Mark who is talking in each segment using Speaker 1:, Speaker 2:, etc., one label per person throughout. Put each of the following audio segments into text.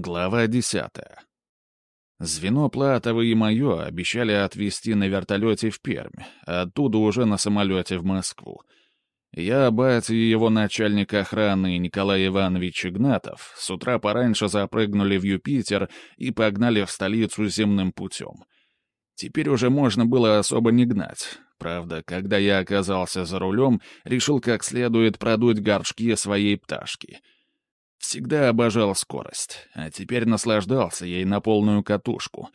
Speaker 1: Глава десятая. Звено Платова и мое обещали отвезти на вертолете в Пермь, а оттуда уже на самолете в Москву. Я, батя и его начальник охраны Николай Иванович Игнатов с утра пораньше запрыгнули в Юпитер и погнали в столицу земным путем. Теперь уже можно было особо не гнать. Правда, когда я оказался за рулем, решил как следует продуть горшки своей пташки — Всегда обожал скорость, а теперь наслаждался ей на полную катушку.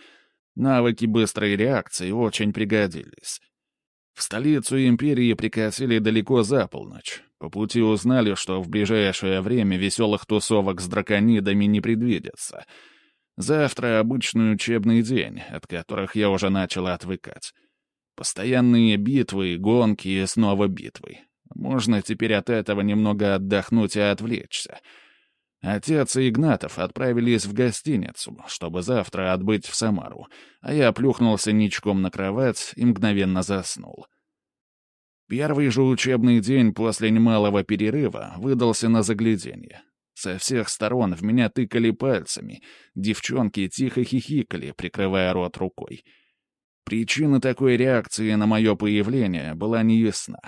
Speaker 1: Навыки быстрой реакции очень пригодились. В столицу империи прикатили далеко за полночь. По пути узнали, что в ближайшее время веселых тусовок с драконидами не предвидится. Завтра обычный учебный день, от которых я уже начал отвыкать. Постоянные битвы, гонки и снова битвы. Можно теперь от этого немного отдохнуть и отвлечься — Отец и Игнатов отправились в гостиницу, чтобы завтра отбыть в Самару, а я плюхнулся ничком на кровать и мгновенно заснул. Первый же учебный день после немалого перерыва выдался на загляденье. Со всех сторон в меня тыкали пальцами, девчонки тихо хихикали, прикрывая рот рукой. Причина такой реакции на мое появление была неясна.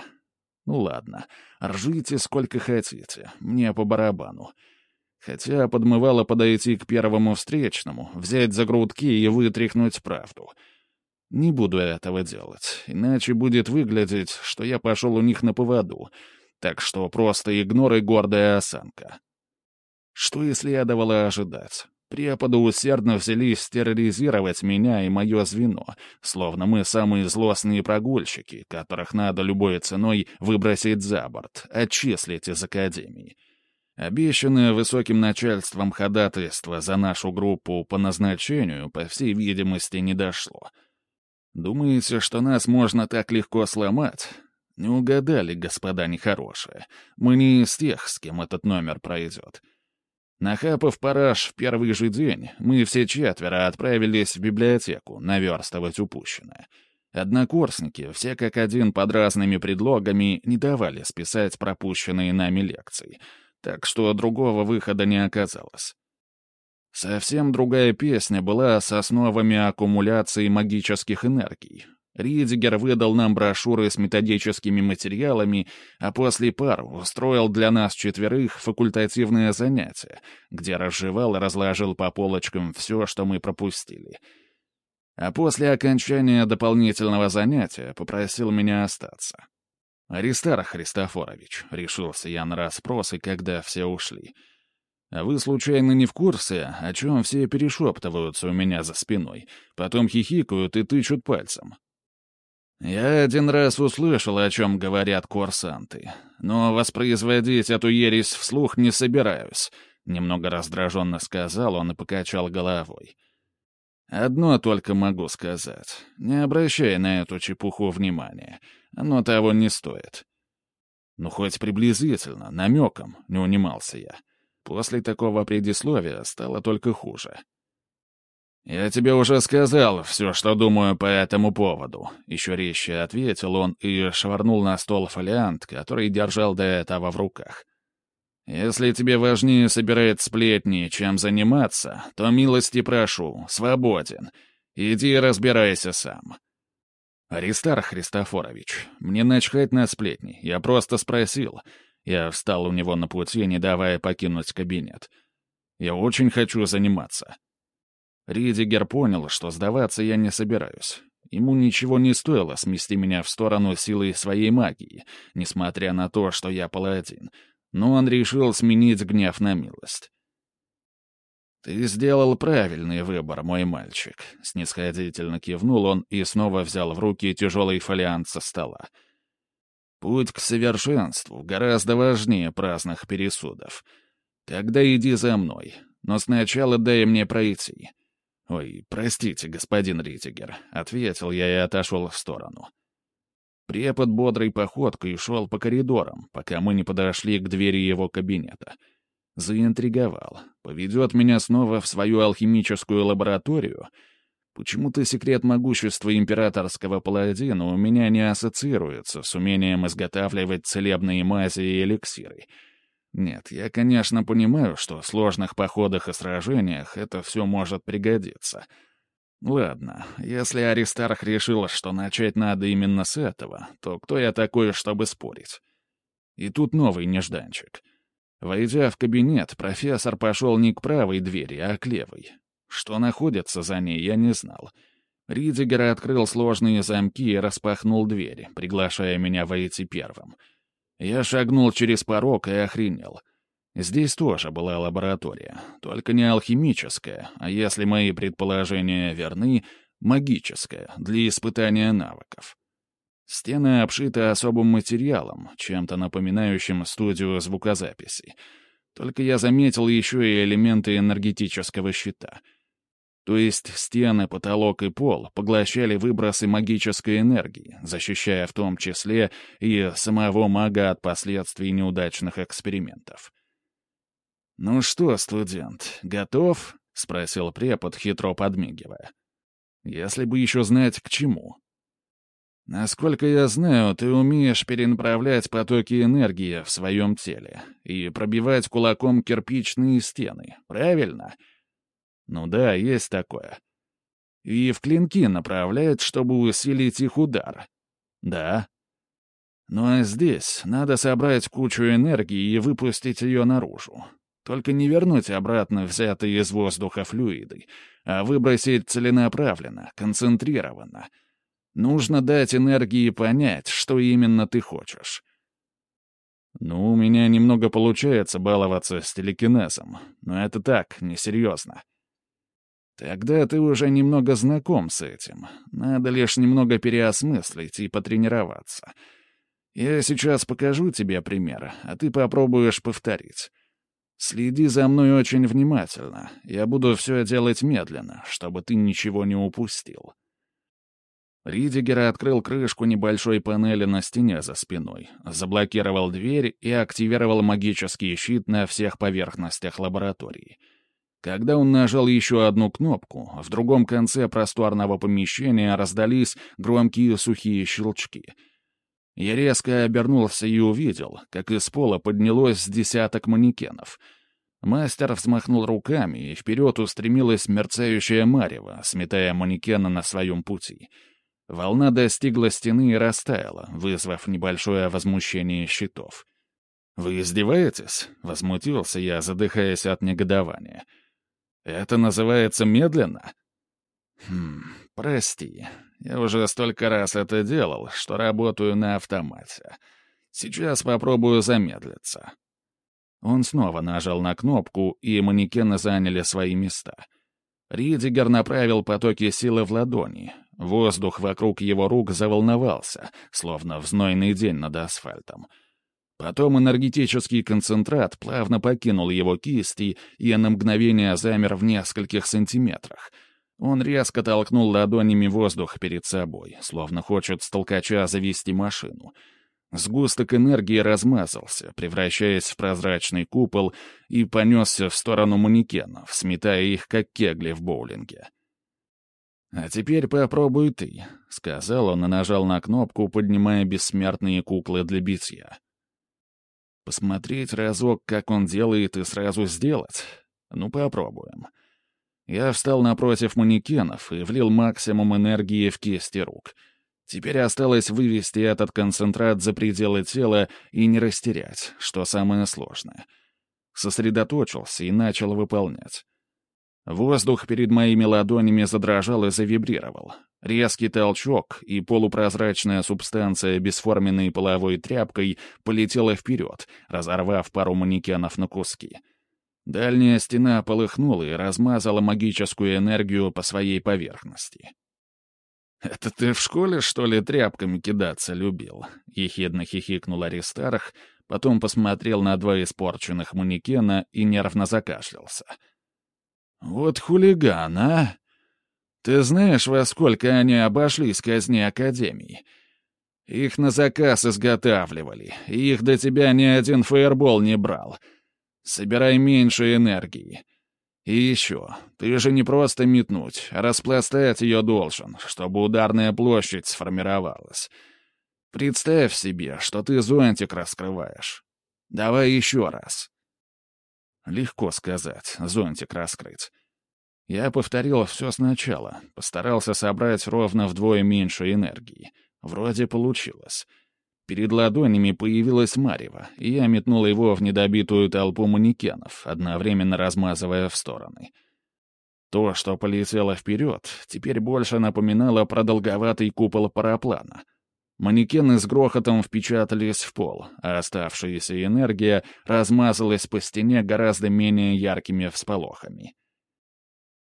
Speaker 1: Ну ладно, ржите сколько хотите, мне по барабану. Хотя подмывало подойти к первому встречному, взять за грудки и вытряхнуть правду. Не буду этого делать, иначе будет выглядеть, что я пошел у них на поводу. Так что просто игнор и гордая осанка. Что и следовало ожидать. Преподы усердно взялись терроризировать меня и мое звено, словно мы самые злостные прогульщики, которых надо любой ценой выбросить за борт, отчислить из академии. Обещанное высоким начальством ходатайство за нашу группу по назначению, по всей видимости, не дошло. Думаете, что нас можно так легко сломать? Не угадали, господа нехорошие. Мы не из тех, с кем этот номер пройдет. Нахапав параж в первый же день, мы все четверо отправились в библиотеку наверстывать упущенное. Однокурсники, все как один под разными предлогами, не давали списать пропущенные нами лекции — так что другого выхода не оказалось. Совсем другая песня была с основами аккумуляции магических энергий. Ридигер выдал нам брошюры с методическими материалами, а после пар устроил для нас четверых факультативное занятие, где разжевал и разложил по полочкам все, что мы пропустили. А после окончания дополнительного занятия попросил меня остаться. «Аристар Христофорович», — решился я на расспросы, когда все ушли. «А вы, случайно, не в курсе, о чем все перешептываются у меня за спиной, потом хихикают и тычут пальцем?» «Я один раз услышал, о чем говорят курсанты, но воспроизводить эту ересь вслух не собираюсь», — немного раздраженно сказал он и покачал головой. «Одно только могу сказать. Не обращай на эту чепуху внимания. Оно того не стоит. Ну, хоть приблизительно, намеком, не унимался я. После такого предисловия стало только хуже. «Я тебе уже сказал все, что думаю по этому поводу», — еще резче ответил он и швырнул на стол фолиант, который держал до этого в руках. «Если тебе важнее собирать сплетни, чем заниматься, то милости прошу, свободен. Иди разбирайся сам. «Аристар Христофорович, мне начхать на сплетни, я просто спросил». Я встал у него на пути, не давая покинуть кабинет. «Я очень хочу заниматься». Ридигер понял, что сдаваться я не собираюсь. Ему ничего не стоило смести меня в сторону силы своей магии, несмотря на то, что я паладин. Но он решил сменить гнев на милость. «Ты сделал правильный выбор, мой мальчик», — снисходительно кивнул он и снова взял в руки тяжелый фолиант со стола. «Путь к совершенству гораздо важнее праздных пересудов. Тогда иди за мной, но сначала дай мне пройти». «Ой, простите, господин Ритигер», — ответил я и отошел в сторону. Препод бодрой походкой шел по коридорам, пока мы не подошли к двери его кабинета — Заинтриговал. Поведет меня снова в свою алхимическую лабораторию. Почему-то секрет могущества императорского паладина у меня не ассоциируется с умением изготавливать целебные мази и эликсиры. Нет, я, конечно, понимаю, что в сложных походах и сражениях это все может пригодиться. Ладно, если Аристарх решил, что начать надо именно с этого, то кто я такой, чтобы спорить? И тут новый нежданчик. Войдя в кабинет, профессор пошел не к правой двери, а к левой. Что находится за ней, я не знал. Ридигер открыл сложные замки и распахнул двери, приглашая меня войти первым — я шагнул через порог и охренел. Здесь тоже была лаборатория, только не алхимическая, а если мои предположения верны, магическая, для испытания навыков. Стены обшиты особым материалом, чем-то напоминающим студию звукозаписи. Только я заметил еще и элементы энергетического щита — то есть стены, потолок и пол поглощали выбросы магической энергии, защищая в том числе и самого мага от последствий неудачных экспериментов. «Ну что, студент, готов?» — спросил препод, хитро подмигивая. «Если бы еще знать, к чему». «Насколько я знаю, ты умеешь перенаправлять потоки энергии в своем теле и пробивать кулаком кирпичные стены, правильно?» Ну да, есть такое. И в клинки направляет, чтобы усилить их удар. Да. Ну а здесь надо собрать кучу энергии и выпустить ее наружу. Только не вернуть обратно взятые из воздуха флюиды, а выбросить целенаправленно, концентрированно. Нужно дать энергии понять, что именно ты хочешь. Ну, у меня немного получается баловаться с телекинезом, но это так, несерьезно. Тогда ты уже немного знаком с этим. Надо лишь немного переосмыслить и потренироваться. Я сейчас покажу тебе пример, а ты попробуешь повторить. Следи за мной очень внимательно. Я буду все делать медленно, чтобы ты ничего не упустил. Ридигер открыл крышку небольшой панели на стене за спиной, заблокировал дверь и активировал магический щит на всех поверхностях лаборатории — когда он нажал еще одну кнопку, в другом конце просторного помещения раздались громкие сухие щелчки. Я резко обернулся и увидел, как из пола поднялось десяток манекенов. Мастер взмахнул руками, и вперед устремилась мерцающая марево, сметая манекена на своем пути. Волна достигла стены и растаяла, вызвав небольшое возмущение щитов. «Вы издеваетесь?» — возмутился я, задыхаясь от негодования. — это называется медленно? Хм, прости. Я уже столько раз это делал, что работаю на автомате. Сейчас попробую замедлиться. Он снова нажал на кнопку, и манекены заняли свои места. Ридигер направил потоки силы в ладони. Воздух вокруг его рук заволновался, словно в знойный день над асфальтом — Потом энергетический концентрат плавно покинул его кисти и на мгновение замер в нескольких сантиметрах. Он резко толкнул ладонями воздух перед собой, словно хочет с толкача завести машину. Сгусток энергии размазался, превращаясь в прозрачный купол, и понесся в сторону манекенов, сметая их, как кегли в боулинге. «А теперь попробуй ты», — сказал он и нажал на кнопку, поднимая бессмертные куклы для битья. Посмотреть разок, как он делает, и сразу сделать? Ну, попробуем. Я встал напротив манекенов и влил максимум энергии в кисти рук. Теперь осталось вывести этот концентрат за пределы тела и не растерять, что самое сложное. Сосредоточился и начал выполнять. Воздух перед моими ладонями задрожал и завибрировал. Резкий толчок, и полупрозрачная субстанция бесформенной половой тряпкой полетела вперед, разорвав пару манекенов на куски. Дальняя стена полыхнула и размазала магическую энергию по своей поверхности. «Это ты в школе, что ли, тряпками кидаться любил?» — ехидно хихикнул Аристарх, потом посмотрел на два испорченных манекена и нервно закашлялся. «Вот хулиган, а!» Ты знаешь, во сколько они обошлись казни Академии? Их на заказ изготавливали, их до тебя ни один фаербол не брал. Собирай меньше энергии. И еще, ты же не просто метнуть, а распластать ее должен, чтобы ударная площадь сформировалась. Представь себе, что ты зонтик раскрываешь. Давай еще раз». Легко сказать, зонтик раскрыть. Я повторил все сначала, постарался собрать ровно вдвое меньше энергии. Вроде получилось. Перед ладонями появилась Марева, и я метнул его в недобитую толпу манекенов, одновременно размазывая в стороны. То, что полетело вперед, теперь больше напоминало продолговатый купол параплана. Манекены с грохотом впечатались в пол, а оставшаяся энергия размазалась по стене гораздо менее яркими всполохами.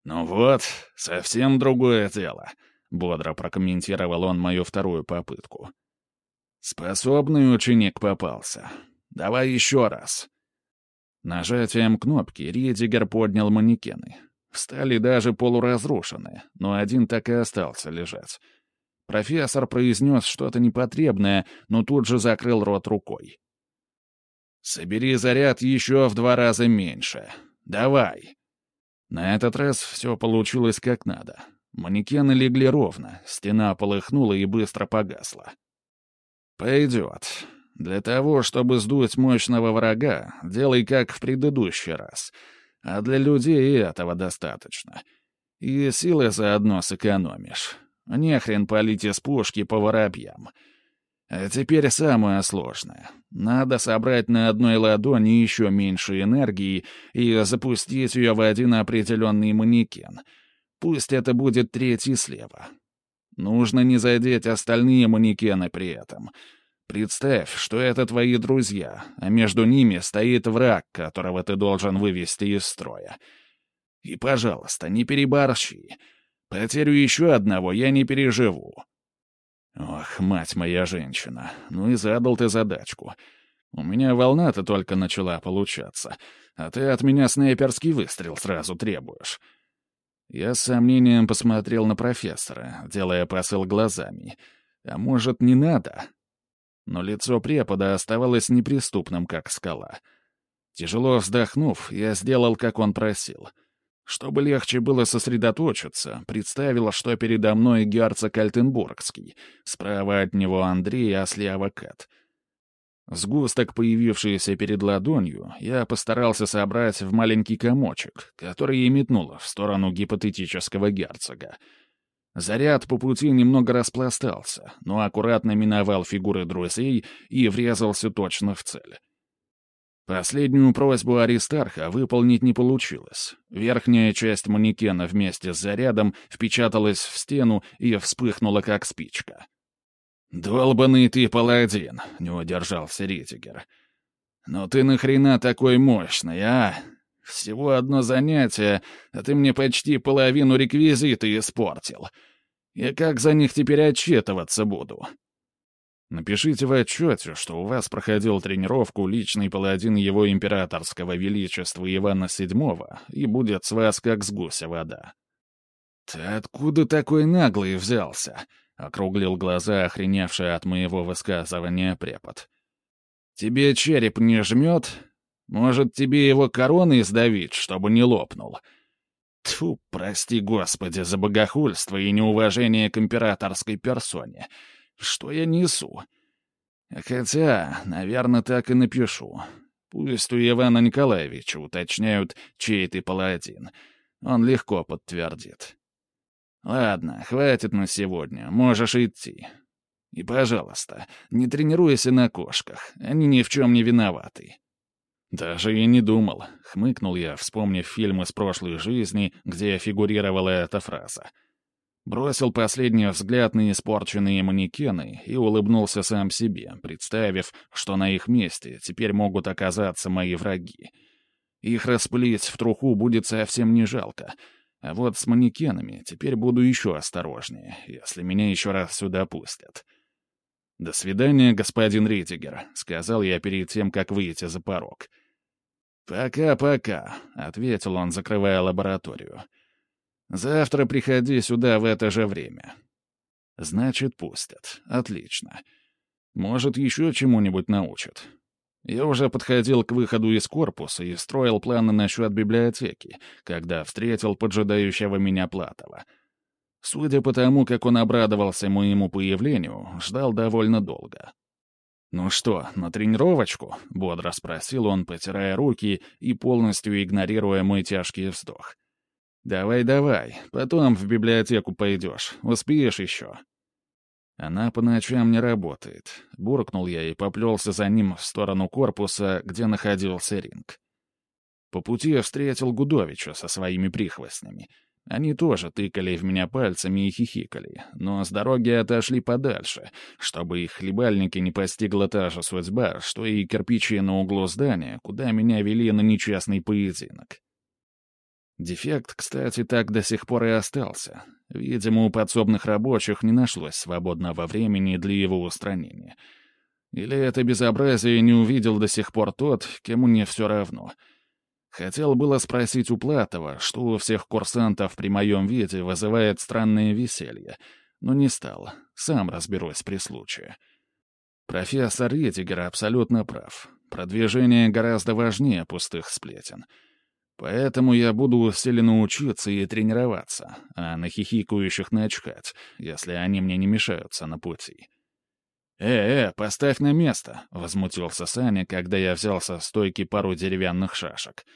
Speaker 1: «Ну вот, совсем другое дело», — бодро прокомментировал он мою вторую попытку. «Способный ученик попался. Давай еще раз». Нажатием кнопки Ридигер поднял манекены. Встали даже полуразрушенные, но один так и остался лежать. Профессор произнес что-то непотребное, но тут же закрыл рот рукой. «Собери заряд еще в два раза меньше. Давай!» На этот раз все получилось как надо. Манекены легли ровно, стена полыхнула и быстро погасла. «Пойдет. Для того, чтобы сдуть мощного врага, делай как в предыдущий раз. А для людей этого достаточно. И силы заодно сэкономишь. Не хрен палить из пушки по воробьям. А теперь самое сложное. Надо собрать на одной ладони еще меньше энергии и запустить ее в один определенный манекен. Пусть это будет третий слева. Нужно не задеть остальные манекены при этом. Представь, что это твои друзья, а между ними стоит враг, которого ты должен вывести из строя. И, пожалуйста, не переборщи. Потерю еще одного я не переживу. Ох, мать моя женщина, ну и задал ты задачку. У меня волна-то только начала получаться, а ты от меня снайперский выстрел сразу требуешь. Я с сомнением посмотрел на профессора, делая посыл глазами. А может, не надо? Но лицо препода оставалось неприступным, как скала. Тяжело вздохнув, я сделал, как он просил. Чтобы легче было сосредоточиться, представил, что передо мной герцог Альтенбургский, справа от него Андрей, а слева Кэт. Сгусток, появившийся перед ладонью, я постарался собрать в маленький комочек, который и метнул в сторону гипотетического герцога. Заряд по пути немного распластался, но аккуратно миновал фигуры друзей и врезался точно в цель. Последнюю просьбу Аристарха выполнить не получилось. Верхняя часть манекена вместе с зарядом впечаталась в стену и вспыхнула, как спичка. «Долбанный ты паладин!» — не удержался Ритигер. «Но ты нахрена такой мощный, а? Всего одно занятие, а ты мне почти половину реквизита испортил. И как за них теперь отчитываться буду?» Напишите в отчете, что у вас проходил тренировку личный паладин его императорского величества Ивана VII, и будет с вас как с гуся вода. «Ты откуда такой наглый взялся?» — округлил глаза, охреневший от моего высказывания препод. «Тебе череп не жмет? Может, тебе его короной сдавить, чтобы не лопнул?» Тьфу, прости господи за богохульство и неуважение к императорской персоне. Что я несу? Хотя, наверное, так и напишу. Пусть у Ивана Николаевича уточняют, чей ты паладин. Он легко подтвердит. Ладно, хватит на сегодня, можешь идти. И, пожалуйста, не тренируйся на кошках, они ни в чем не виноваты. Даже и не думал, хмыкнул я, вспомнив фильм из прошлой жизни, где фигурировала эта фраза — Бросил последний взгляд на испорченные манекены и улыбнулся сам себе, представив, что на их месте теперь могут оказаться мои враги. Их распылить в труху будет совсем не жалко. А вот с манекенами теперь буду еще осторожнее, если меня еще раз сюда пустят. «До свидания, господин Ритигер», — сказал я перед тем, как выйти за порог. «Пока-пока», — ответил он, закрывая лабораторию. Завтра приходи сюда в это же время». «Значит, пустят. Отлично. Может, еще чему-нибудь научат». Я уже подходил к выходу из корпуса и строил планы насчет библиотеки, когда встретил поджидающего меня Платова. Судя по тому, как он обрадовался моему появлению, ждал довольно долго. «Ну что, на тренировочку?» — бодро спросил он, потирая руки и полностью игнорируя мой тяжкий вздох. «Давай-давай, потом в библиотеку пойдешь, успеешь еще». «Она по ночам не работает», — буркнул я и поплелся за ним в сторону корпуса, где находился ринг. По пути я встретил Гудовича со своими прихвостнями — они тоже тыкали в меня пальцами и хихикали, но с дороги отошли подальше, чтобы их хлебальники не постигла та же судьба, что и кирпичи на углу здания, куда меня вели на нечестный поединок. Дефект, кстати, так до сих пор и остался. Видимо, у подсобных рабочих не нашлось свободного времени для его устранения. Или это безобразие не увидел до сих пор тот, кому не все равно — Хотел было спросить у Платова, что у всех курсантов при моем виде вызывает странное веселье, но не стал. Сам разберусь при случае. Профессор Редигер абсолютно прав. Продвижение гораздо важнее пустых сплетен. Поэтому я буду усиленно учиться и тренироваться, а на хихикающих начхать, если они мне не мешаются на пути. «Э-э, поставь на место!» — возмутился Саня, когда я взял со стойки пару деревянных шашек —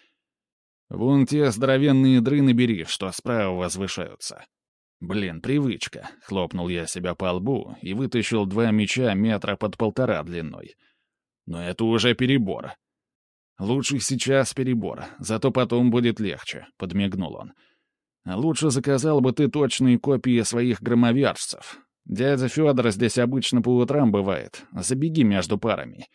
Speaker 1: Вон те здоровенные дрыны бери, что справа возвышаются. Блин, привычка. Хлопнул я себя по лбу и вытащил два меча метра под полтора длиной. Но это уже перебор. Лучше сейчас перебор, зато потом будет легче, подмигнул он. Лучше заказал бы ты точные копии своих громовержцев. Дядя Федор здесь обычно по утрам бывает. Забеги между парами.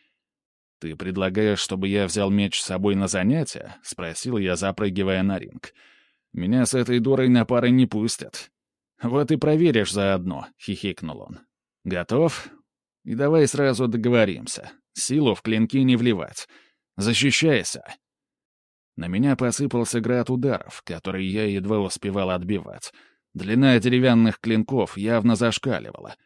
Speaker 1: «Ты предлагаешь, чтобы я взял меч с собой на занятия?» — спросил я, запрыгивая на ринг. «Меня с этой дурой на пары не пустят». «Вот и проверишь заодно», — хихикнул он. «Готов? И давай сразу договоримся. Силу в клинки не вливать. Защищайся!» На меня посыпался град ударов, который я едва успевал отбивать. Длина деревянных клинков явно зашкаливала —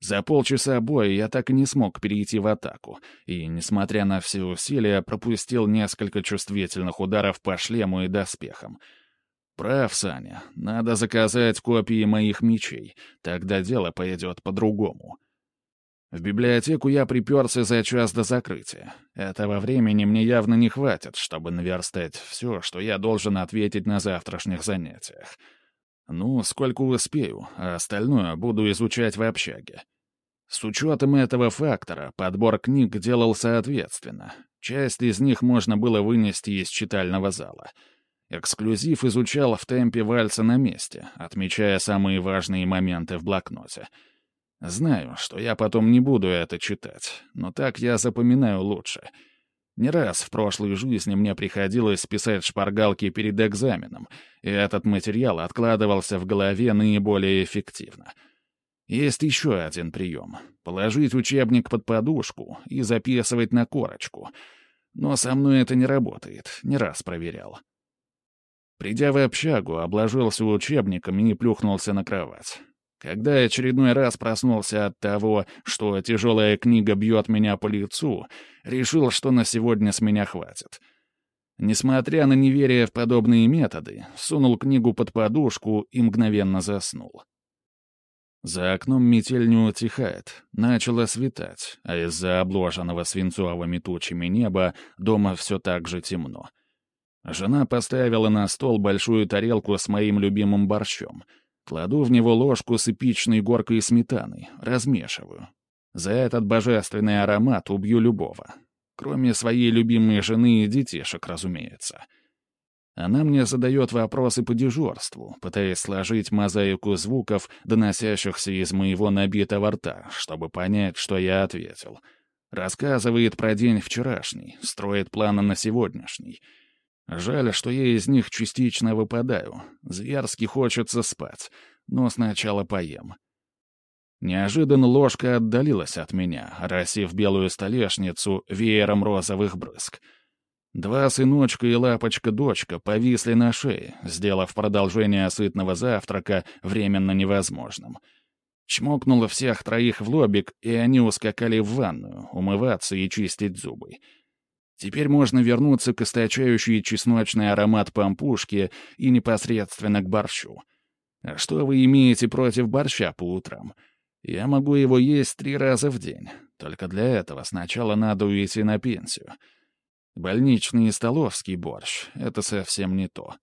Speaker 1: за полчаса боя я так и не смог перейти в атаку, и, несмотря на все усилия, пропустил несколько чувствительных ударов по шлему и доспехам. Прав, Саня, надо заказать копии моих мечей, тогда дело пойдет по-другому. В библиотеку я приперся за час до закрытия. Этого времени мне явно не хватит, чтобы наверстать все, что я должен ответить на завтрашних занятиях. Ну, сколько успею, а остальное буду изучать в общаге. С учетом этого фактора подбор книг делал соответственно. Часть из них можно было вынести из читального зала. Эксклюзив изучал в темпе вальса на месте, отмечая самые важные моменты в блокноте. Знаю, что я потом не буду это читать, но так я запоминаю лучше — не раз в прошлой жизни мне приходилось писать шпаргалки перед экзаменом, и этот материал откладывался в голове наиболее эффективно. Есть еще один прием — положить учебник под подушку и записывать на корочку. Но со мной это не работает, не раз проверял. Придя в общагу, обложился учебником и плюхнулся на кровать. Когда очередной раз проснулся от того, что тяжелая книга бьет меня по лицу, решил, что на сегодня с меня хватит. Несмотря на неверие в подобные методы, сунул книгу под подушку и мгновенно заснул. За окном метель не утихает, начало светать, а из-за обложенного свинцовыми тучами неба дома все так же темно. Жена поставила на стол большую тарелку с моим любимым борщом — Кладу в него ложку с эпичной горкой сметаны, размешиваю. За этот божественный аромат убью любого. Кроме своей любимой жены и детишек, разумеется. Она мне задает вопросы по дежурству, пытаясь сложить мозаику звуков, доносящихся из моего набитого рта, чтобы понять, что я ответил. Рассказывает про день вчерашний, строит планы на сегодняшний — Жаль, что я из них частично выпадаю. Зверски хочется спать, но сначала поем. Неожиданно ложка отдалилась от меня, росив белую столешницу веером розовых брызг. Два сыночка и лапочка-дочка повисли на шее, сделав продолжение сытного завтрака временно невозможным. Чмокнуло всех троих в лобик, и они ускакали в ванную, умываться и чистить зубы. Теперь можно вернуться к источающей чесночный аромат пампушки и непосредственно к борщу. А что вы имеете против борща по утрам? Я могу его есть три раза в день. Только для этого сначала надо уйти на пенсию. Больничный и столовский борщ — это совсем не то.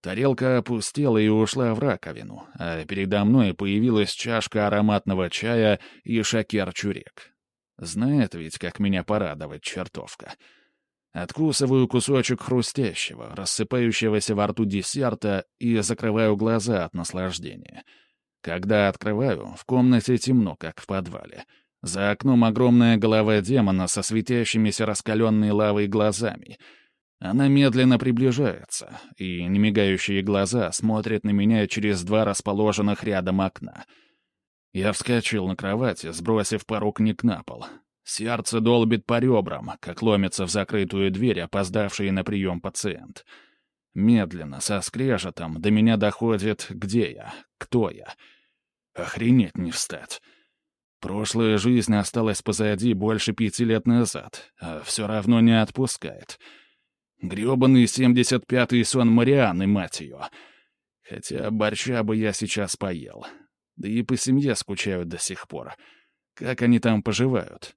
Speaker 1: Тарелка опустела и ушла в раковину, а передо мной появилась чашка ароматного чая и шакер-чурек. Знает ведь, как меня порадовать чертовка. Откусываю кусочек хрустящего, рассыпающегося во рту десерта и закрываю глаза от наслаждения. Когда открываю, в комнате темно, как в подвале. За окном огромная голова демона со светящимися раскаленной лавой глазами — она медленно приближается, и немигающие глаза смотрят на меня через два расположенных рядом окна. Я вскочил на кровати, сбросив пару книг на пол. Сердце долбит по ребрам, как ломится в закрытую дверь опоздавший на прием пациент. Медленно, со скрежетом, до меня доходит, где я, кто я. Охренеть не встать. Прошлая жизнь осталась позади больше пяти лет назад, а все равно не отпускает — Грёбаный 75-й сон Марианы, мать ее. Хотя борща бы я сейчас поел. Да и по семье скучают до сих пор. Как они там поживают?